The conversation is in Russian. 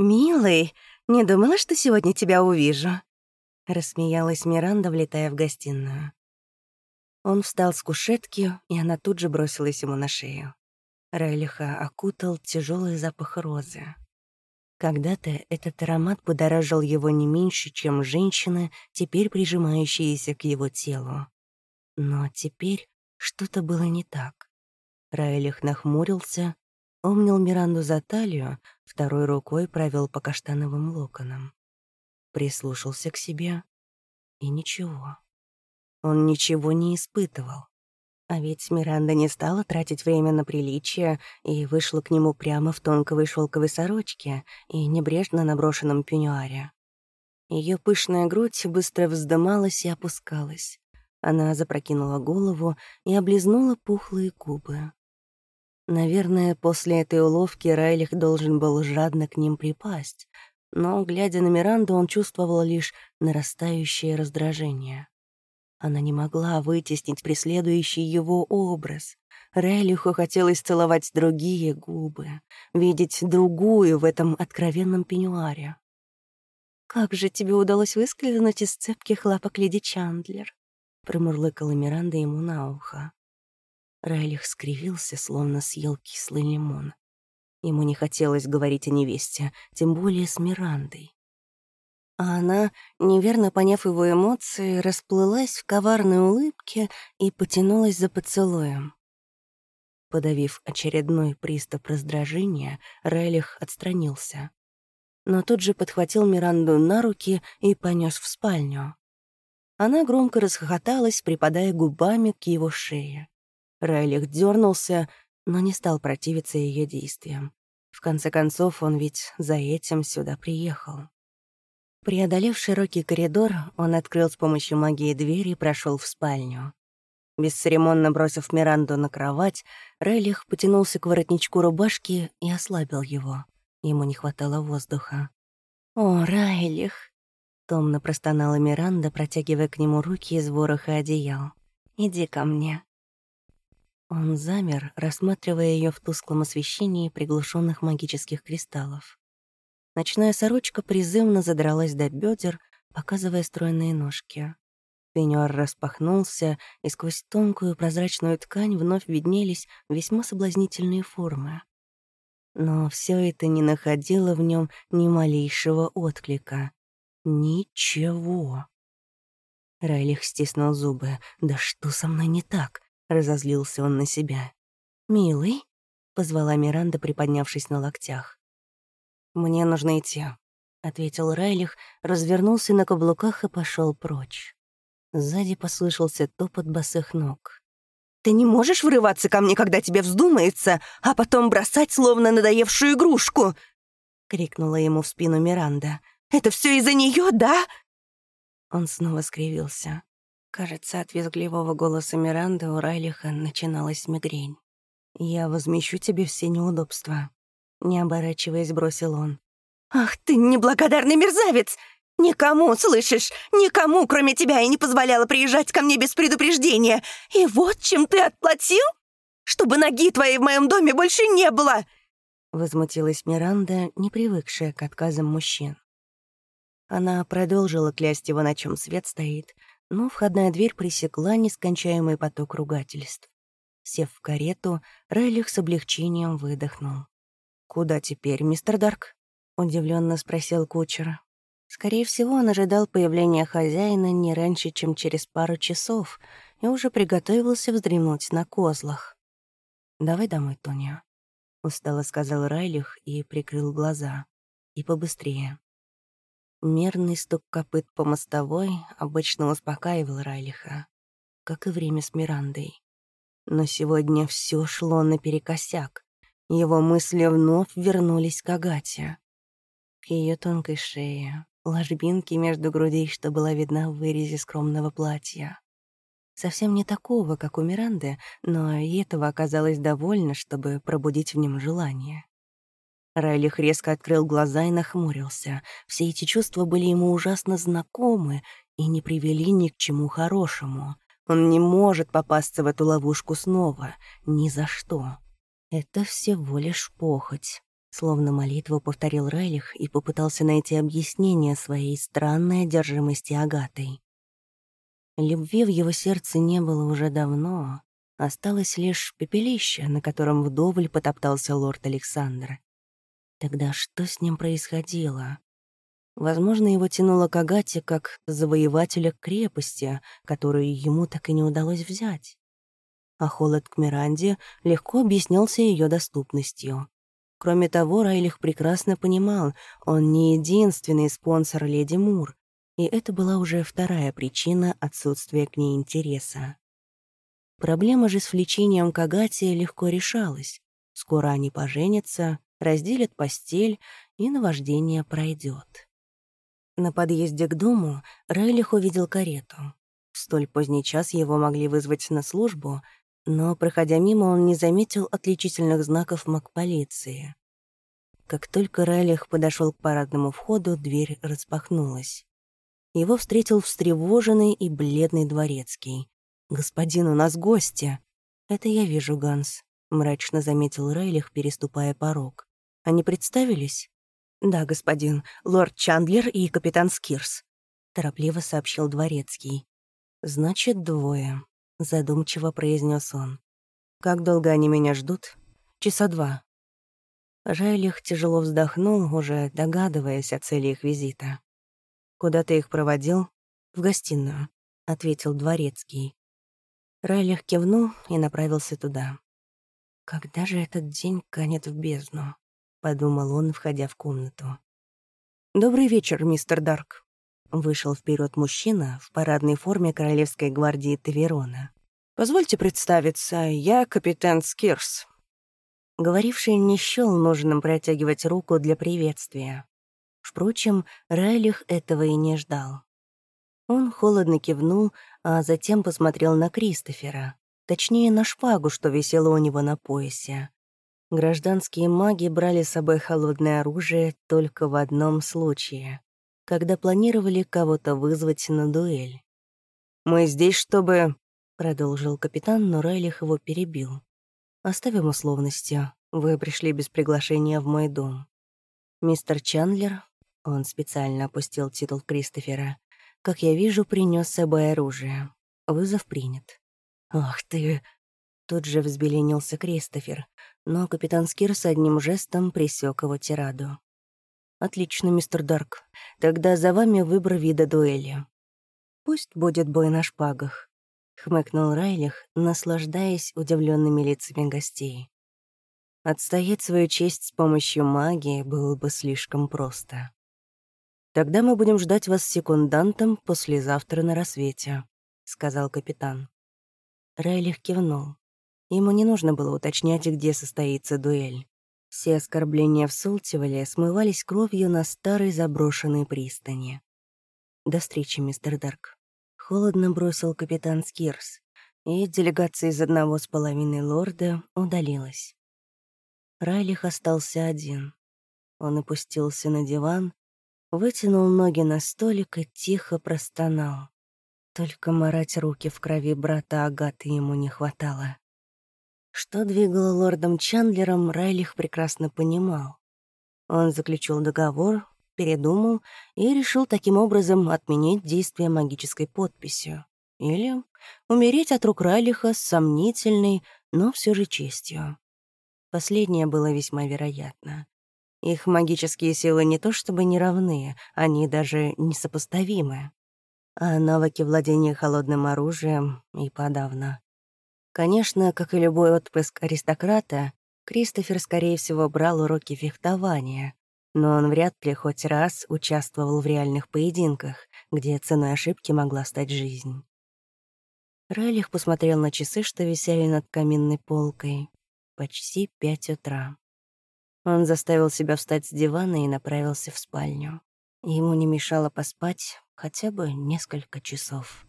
«Милый, не думала, что сегодня тебя увижу?» Рассмеялась Миранда, влетая в гостиную. Он встал с кушетки, и она тут же бросилась ему на шею. Райлиха окутал тяжелый запах розы. Когда-то этот аромат будоражил его не меньше, чем женщины, теперь прижимающиеся к его телу. Но теперь что-то было не так. Райлих нахмурился, обнял Миранду за талию, второй рукой провел по каштановым локонам. Прислушался к себе, и ничего. Он ничего не испытывал. А ведь Миранда не стала тратить время на приличие и вышла к нему прямо в тонковой шелковой сорочке и небрежно наброшенном пеньюаре. Ее пышная грудь быстро вздымалась и опускалась. Она запрокинула голову и облизнула пухлые губы. Наверное, после этой уловки Райлих должен был жадно к ним припасть, но, глядя на Миранду, он чувствовал лишь нарастающее раздражение. Она не могла вытеснить преследующий его образ. Релиху хотелось целовать другие губы, видеть другую в этом откровенном пеньюаре. «Как же тебе удалось выскользнуть из цепких лапок леди Чандлер?» — промурлыкала Миранда ему на ухо. Райлих скривился, словно съел кислый лимон. Ему не хотелось говорить о невесте, тем более с Мирандой. А она, неверно поняв его эмоции, расплылась в коварной улыбке и потянулась за поцелуем. Подавив очередной приступ раздражения, Райлих отстранился. Но тут же подхватил Миранду на руки и понес в спальню. Она громко расхохоталась, припадая губами к его шее. Райлих дернулся, но не стал противиться ее действиям. В конце концов, он ведь за этим сюда приехал. Преодолев широкий коридор, он открыл с помощью магии дверь и прошел в спальню. Бесцеремонно бросив Миранду на кровать, Рейлих потянулся к воротничку рубашки и ослабил его. Ему не хватало воздуха. «О, Райлих!» — томно простонала Миранда, протягивая к нему руки из вороха одеял. «Иди ко мне». Он замер, рассматривая ее в тусклом освещении приглушенных магических кристаллов. Ночная сорочка призывно задралась до бедер, показывая стройные ножки. Пеньюар распахнулся, и сквозь тонкую прозрачную ткань вновь виднелись весьма соблазнительные формы. Но все это не находило в нем ни малейшего отклика. Ничего. Райлих стиснул зубы. «Да что со мной не так?» — разозлился он на себя. «Милый?» — позвала Миранда, приподнявшись на локтях. «Мне нужно идти», — ответил Райлих, развернулся на каблуках и пошел прочь. Сзади послышался топот босых ног. «Ты не можешь врываться ко мне, когда тебе вздумается, а потом бросать, словно надоевшую игрушку!» — крикнула ему в спину Миранда. «Это все из-за нее, да?» Он снова скривился. Кажется, от визгливого голоса Миранды у Райлиха начиналась мигрень. «Я возмещу тебе все неудобства», не оборачиваясь, бросил он. «Ах ты, неблагодарный мерзавец! Никому, слышишь, никому, кроме тебя, я не позволяла приезжать ко мне без предупреждения. И вот чем ты отплатил? Чтобы ноги твоей в моем доме больше не было!» Возмутилась Миранда, не привыкшая к отказам мужчин. Она продолжила клясть его, на чем свет стоит, но входная дверь пресекла нескончаемый поток ругательств. Сев в карету, Райлих с облегчением выдохнул. «Куда теперь, мистер Дарк?» — удивленно спросил кучер. Скорее всего, он ожидал появления хозяина не раньше, чем через пару часов, и уже приготовился вздремнуть на козлах. «Давай домой, Тоня», — устало сказал Райлих и прикрыл глаза. «И побыстрее». Мерный стук копыт по мостовой обычно успокаивал Райлиха, как и время с Мирандой. Но сегодня все шло наперекосяк. Его мысли вновь вернулись к Агате. К ее тонкой шее, ложбинке между грудей, что была видна в вырезе скромного платья. Совсем не такого, как у Миранды, но и этого оказалось довольно, чтобы пробудить в нем желание. Райлих резко открыл глаза и нахмурился. Все эти чувства были ему ужасно знакомы и не привели ни к чему хорошему. Он не может попасться в эту ловушку снова. Ни за что. Это всего лишь похоть. Словно молитву повторил Райлих и попытался найти объяснение своей странной одержимости Агатой. Любви в его сердце не было уже давно, осталось лишь пепелище, на котором вдоволь потоптался лорд Александр. Тогда что с ним происходило? Возможно, его тянуло к Агате как завоевателя крепости, которую ему так и не удалось взять. А холод к Миранде легко объяснялся ее доступностью. Кроме того, Райлих прекрасно понимал, он не единственный спонсор леди Мур, и это была уже вторая причина отсутствия к ней интереса. Проблема же с влечением к Агате легко решалась. Скоро они поженятся, разделят постель, и наваждение пройдет. На подъезде к дому Райлих увидел карету. В столь поздний час его могли вызвать на службу, но, проходя мимо, он не заметил отличительных знаков маг-полиции. Как только Райлих подошел к парадному входу, дверь распахнулась. Его встретил встревоженный и бледный дворецкий. «Господин, у нас гости!» «Это я вижу, Ганс», — мрачно заметил Райлих, переступая порог. «Они представились?» «Да, господин, лорд Чандлер и капитан Скирс», — торопливо сообщил дворецкий. «Значит, двое», — задумчиво произнес он. «Как долго они меня ждут?» «Часа два». Жайлих тяжело вздохнул, уже догадываясь о цели их визита. «Куда ты их проводил?» «В гостиную», — ответил дворецкий. Райлих кивнул и направился туда. «Когда же этот день канет в бездну?» — подумал он, входя в комнату. «Добрый вечер, мистер Дарк», Вышел вперед мужчина в парадной форме Королевской гвардии Таверона. «Позвольте представиться, я капитан Скирс». Говоривший не счёл нужным протягивать руку для приветствия. Впрочем, Райлих этого и не ждал. Он холодно кивнул, а затем посмотрел на Кристофера, точнее, на шпагу, что висела у него на поясе. Гражданские маги брали с собой холодное оружие только в одном случае когда планировали кого-то вызвать на дуэль. «Мы здесь, чтобы...» — продолжил капитан, но Райлих его перебил. «Оставим условности. Вы пришли без приглашения в мой дом. Мистер Чандлер...» — он специально опустил титул Кристофера. «Как я вижу, принес с собой оружие. Вызов принят». «Ах ты...» Тут же взбеленился Кристофер, но капитан Скирс одним жестом присек его тираду. «Отлично, мистер Дарк. Тогда за вами выбор вида дуэли». «Пусть будет бой на шпагах», — хмыкнул Райлих, наслаждаясь удивленными лицами гостей. Отстоять свою честь с помощью магии было бы слишком просто. «Тогда мы будем ждать вас секундантом послезавтра на рассвете», — сказал капитан. Райлих кивнул. Ему не нужно было уточнять, где состоится дуэль. Все оскорбления в Солтивале смывались кровью на старой заброшенной пристани. «До встречи, мистер Дарк». Холодно бросил капитан Скирс, и делегация из одного с половиной лорда удалилась. Райлих остался один. Он опустился на диван, вытянул ноги на столик и тихо простонал. Только марать руки в крови брата Агаты ему не хватало. Что двигало лордом Чандлером, Райлих прекрасно понимал. Он заключил договор, передумал и решил таким образом отменить действие магической подписью. Или умереть от рук Райлиха с сомнительной, но все же честью. Последнее было весьма вероятно. Их магические силы не то чтобы не равны, они даже несопоставимы. А навыки владения холодным оружием и подавно. Конечно, как и любой отпрыск аристократа, Кристофер, скорее всего, брал уроки фехтования, но он вряд ли хоть раз участвовал в реальных поединках, где ценой ошибки могла стать жизнь. Райлих посмотрел на часы, что висели над каминной полкой. Почти пять утра. Он заставил себя встать с дивана и направился в спальню. Ему не мешало поспать хотя бы несколько часов.